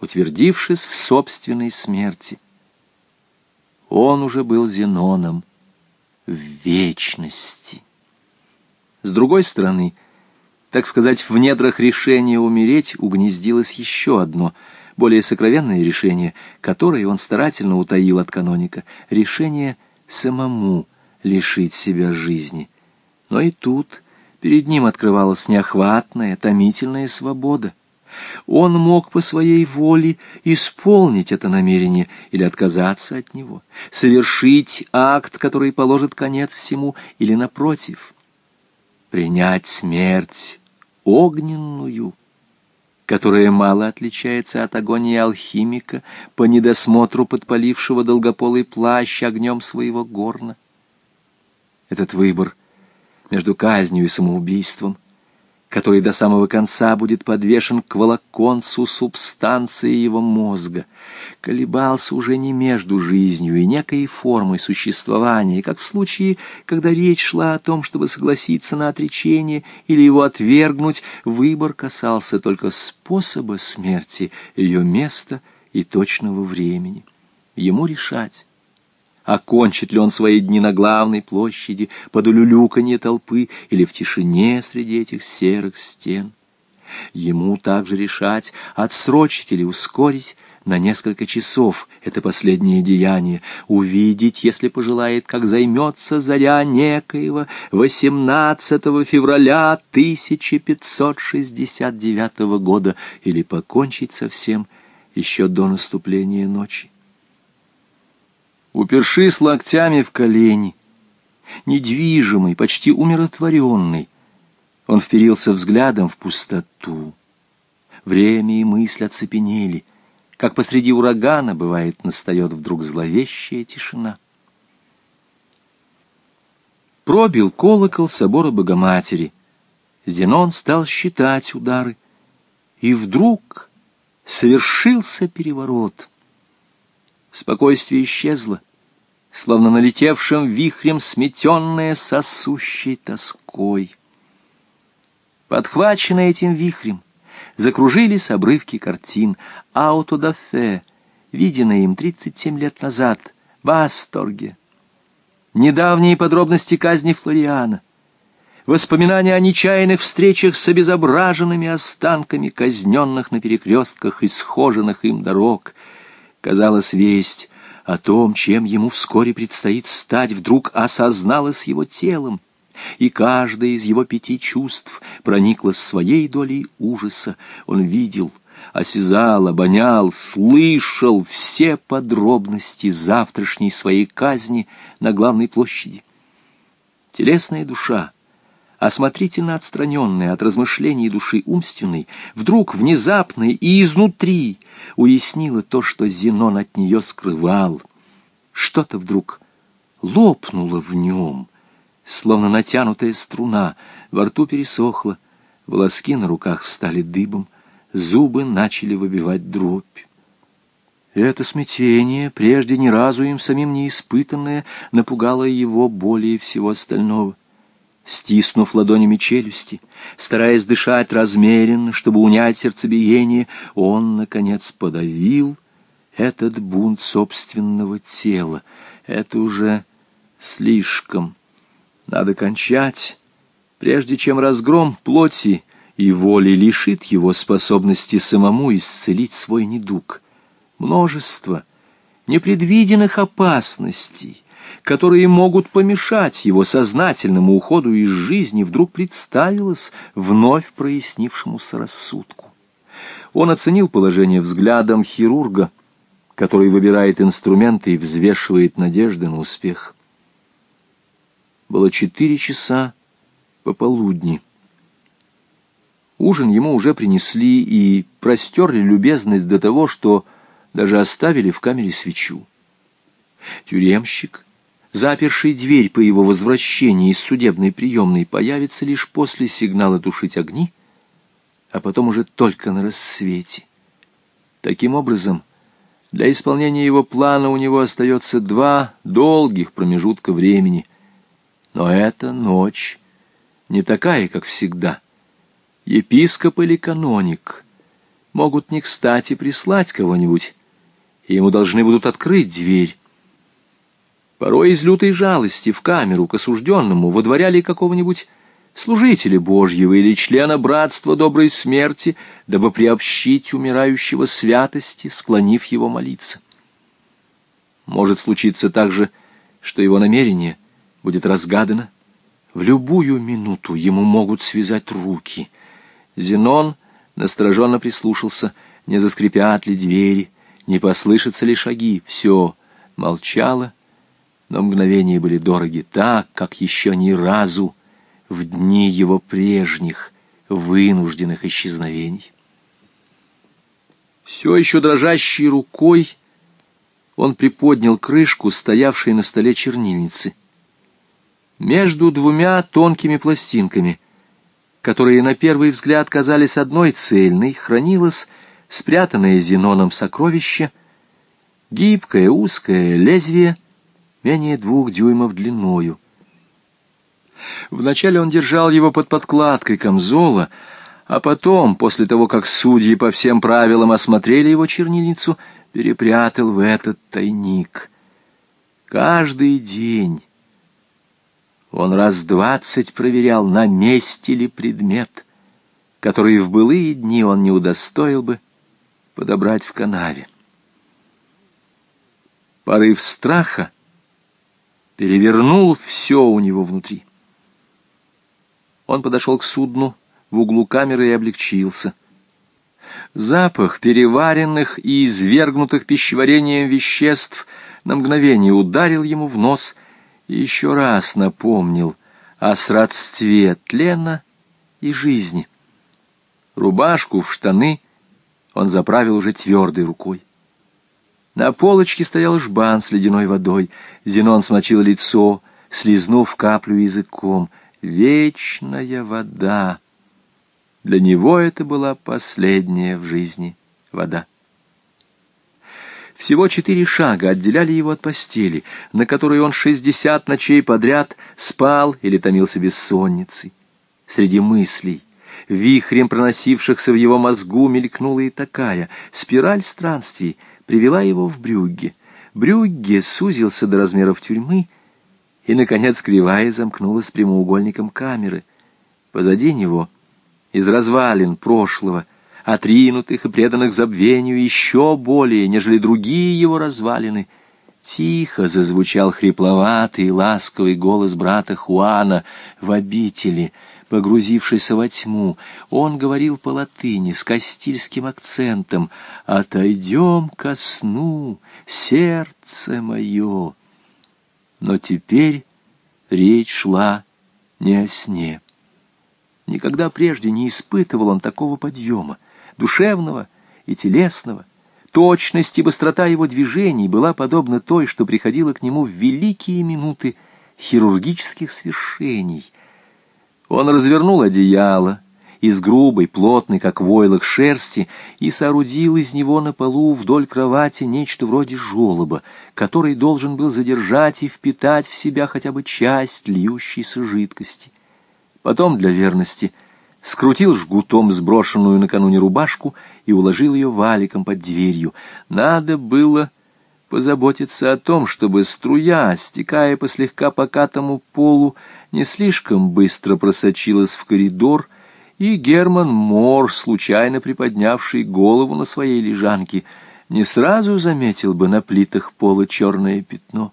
утвердившись в собственной смерти. Он уже был Зеноном в вечности. С другой стороны, так сказать, в недрах решения умереть угнездилось еще одно, более сокровенное решение, которое он старательно утаил от каноника, решение самому лишить себя жизни. Но и тут перед ним открывалась неохватная, томительная свобода. Он мог по своей воле исполнить это намерение или отказаться от него, совершить акт, который положит конец всему, или, напротив, принять смерть огненную, которая мало отличается от агонии алхимика по недосмотру подпалившего долгополый плащ огнем своего горна. Этот выбор между казнью и самоубийством — который до самого конца будет подвешен к волоконцу субстанции его мозга, колебался уже не между жизнью и некой формой существования, как в случае, когда речь шла о том, чтобы согласиться на отречение или его отвергнуть, выбор касался только способа смерти, ее места и точного времени. Ему решать, окончит ли он свои дни на главной площади, под улюлюканье толпы или в тишине среди этих серых стен. Ему также решать, отсрочить или ускорить на несколько часов это последнее деяние, увидеть, если пожелает, как займется заря некоего 18 февраля 1569 года, или покончить со всем еще до наступления ночи упершись локтями в колени, недвижимый, почти умиротворенный, он вперился взглядом в пустоту. Время и мысль оцепенели, как посреди урагана, бывает, настает вдруг зловещая тишина. Пробил колокол собора Богоматери. Зенон стал считать удары. И вдруг совершился переворот — Спокойствие исчезло, словно налетевшим вихрем сметенное сосущей тоской. Подхваченные этим вихрем, закружились обрывки картин «Аутодафе», виденные им 37 лет назад, в Асторге. Недавние подробности казни Флориана, воспоминания о нечаянных встречах с обезображенными останками казненных на перекрестках исхоженных им дорог — Казалось, весть о том, чем ему вскоре предстоит стать, вдруг осозналась его телом, и каждое из его пяти чувств проникло своей долей ужаса. Он видел, осязал, обонял, слышал все подробности завтрашней своей казни на главной площади. Телесная душа — осмотрительно отстраненная от размышлений души умственной, вдруг внезапно и изнутри уяснила то, что Зенон от нее скрывал. Что-то вдруг лопнуло в нем, словно натянутая струна, во рту пересохло, волоски на руках встали дыбом, зубы начали выбивать дробь. Это смятение, прежде ни разу им самим не испытанное, напугало его более всего остального стиснув ладонями челюсти, стараясь дышать размеренно, чтобы унять сердцебиение, он, наконец, подавил этот бунт собственного тела. Это уже слишком. Надо кончать, прежде чем разгром плоти и воли лишит его способности самому исцелить свой недуг. Множество непредвиденных опасностей — которые могут помешать его сознательному уходу из жизни, вдруг представилось вновь прояснившемуся рассудку. Он оценил положение взглядом хирурга, который выбирает инструменты и взвешивает надежды на успех. Было четыре часа пополудни. Ужин ему уже принесли и простерли любезность до того, что даже оставили в камере свечу. Тюремщик — заперший дверь по его возвращении из судебной приемной, появится лишь после сигнала тушить огни, а потом уже только на рассвете. Таким образом, для исполнения его плана у него остается два долгих промежутка времени. Но эта ночь не такая, как всегда. Епископ или каноник могут не кстати прислать кого-нибудь, и ему должны будут открыть дверь. Порой из лютой жалости в камеру к осужденному водворяли какого-нибудь служителя Божьего или члена братства доброй смерти, дабы приобщить умирающего святости, склонив его молиться. Может случиться также, что его намерение будет разгадано. В любую минуту ему могут связать руки. Зенон настороженно прислушался, не заскрипят ли двери, не послышатся ли шаги. Все молчало, но мгновения были дороги так, как еще ни разу в дни его прежних вынужденных исчезновений. Все еще дрожащей рукой он приподнял крышку, стоявшей на столе чернильницы. Между двумя тонкими пластинками, которые на первый взгляд казались одной цельной, хранилось спрятанное Зеноном сокровище, гибкое узкое лезвие, менее двух дюймов длиною. Вначале он держал его под подкладкой камзола, а потом, после того, как судьи по всем правилам осмотрели его чернильницу, перепрятал в этот тайник. Каждый день он раз двадцать проверял, на месте ли предмет, который в былые дни он не удостоил бы подобрать в канаве. Порыв страха перевернул все у него внутри. Он подошел к судну в углу камеры и облегчился. Запах переваренных и извергнутых пищеварением веществ на мгновение ударил ему в нос и еще раз напомнил о сродстве тлена и жизни. Рубашку в штаны он заправил уже твердой рукой. На полочке стоял жбан с ледяной водой. Зенон смочил лицо, слезнув каплю языком — вечная вода. Для него это была последняя в жизни вода. Всего четыре шага отделяли его от постели, на которой он шестьдесят ночей подряд спал или томился бессонницей. Среди мыслей, вихрем проносившихся в его мозгу, мелькнула и такая. Спираль странствий привела его в Брюгге. Брюгге сузился до размеров тюрьмы — и, наконец, кривая замкнулась прямоугольником камеры. Позади него, из развалин прошлого, отринутых и преданных забвению еще более, нежели другие его развалины, тихо зазвучал хрипловатый и ласковый голос брата Хуана в обители, погрузившийся во тьму. Он говорил по-латыни с кастильским акцентом «Отойдем ко сну, сердце мое». Но теперь речь шла не о сне. Никогда прежде не испытывал он такого подъема, душевного и телесного. Точность и быстрота его движений была подобна той, что приходила к нему в великие минуты хирургических свершений. Он развернул одеяло, из грубой, плотной, как войлок шерсти, и соорудил из него на полу вдоль кровати нечто вроде желоба, который должен был задержать и впитать в себя хотя бы часть льющейся жидкости. Потом, для верности, скрутил жгутом сброшенную накануне рубашку и уложил ее валиком под дверью. Надо было позаботиться о том, чтобы струя, стекая по слегка покатому полу, не слишком быстро просочилась в коридор, и Герман Мор, случайно приподнявший голову на своей лежанке, не сразу заметил бы на плитах пола черное пятно.